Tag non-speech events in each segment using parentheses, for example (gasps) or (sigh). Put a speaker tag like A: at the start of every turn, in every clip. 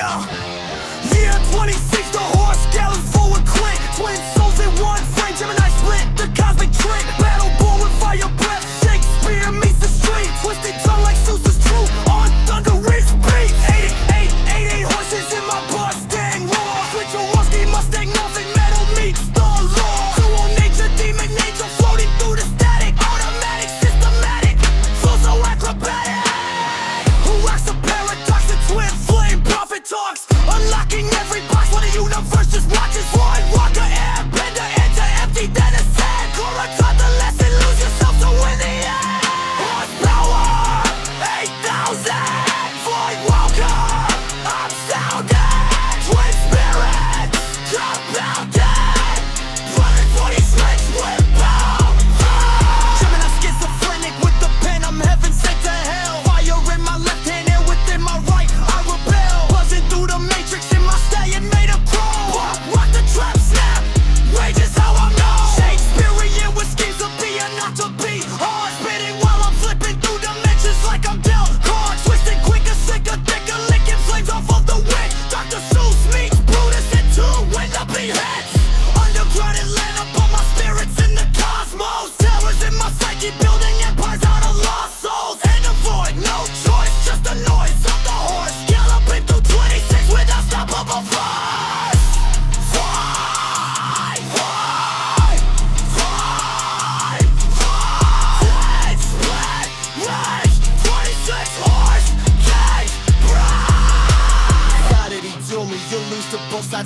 A: Year 26, the horse gallops forward, Clint. Twin souls in one.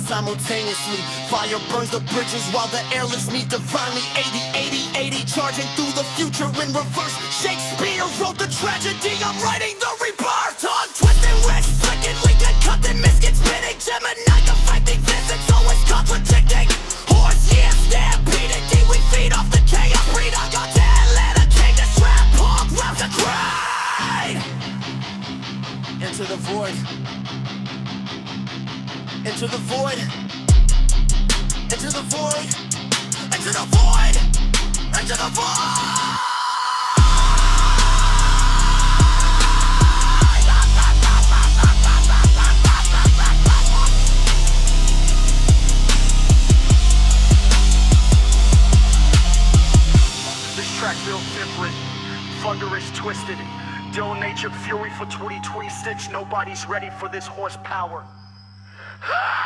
A: Simultaneously. Fire burns the bridges while the air lifts me divinely. 80, 80, 80, charging through the future in reverse. Shakespeare wrote the tragedy, I'm writing the rebirth. Tongue twisting, wrist flicking, weekend cutting, misket spinning. Gemini affecting physics, always contradicting. Horse, yeah, stampeding, we feed off the chaos. Breed, I got to Atlanta, king to trap, punk, rouse the crowd. Into the void. Into the void. Into the void. Into the void. Into the void. This track feels
B: different, thunderous, twisted. Dull nature fury for 2026. Nobody's ready for this horsepower. Ah! (gasps) (laughs)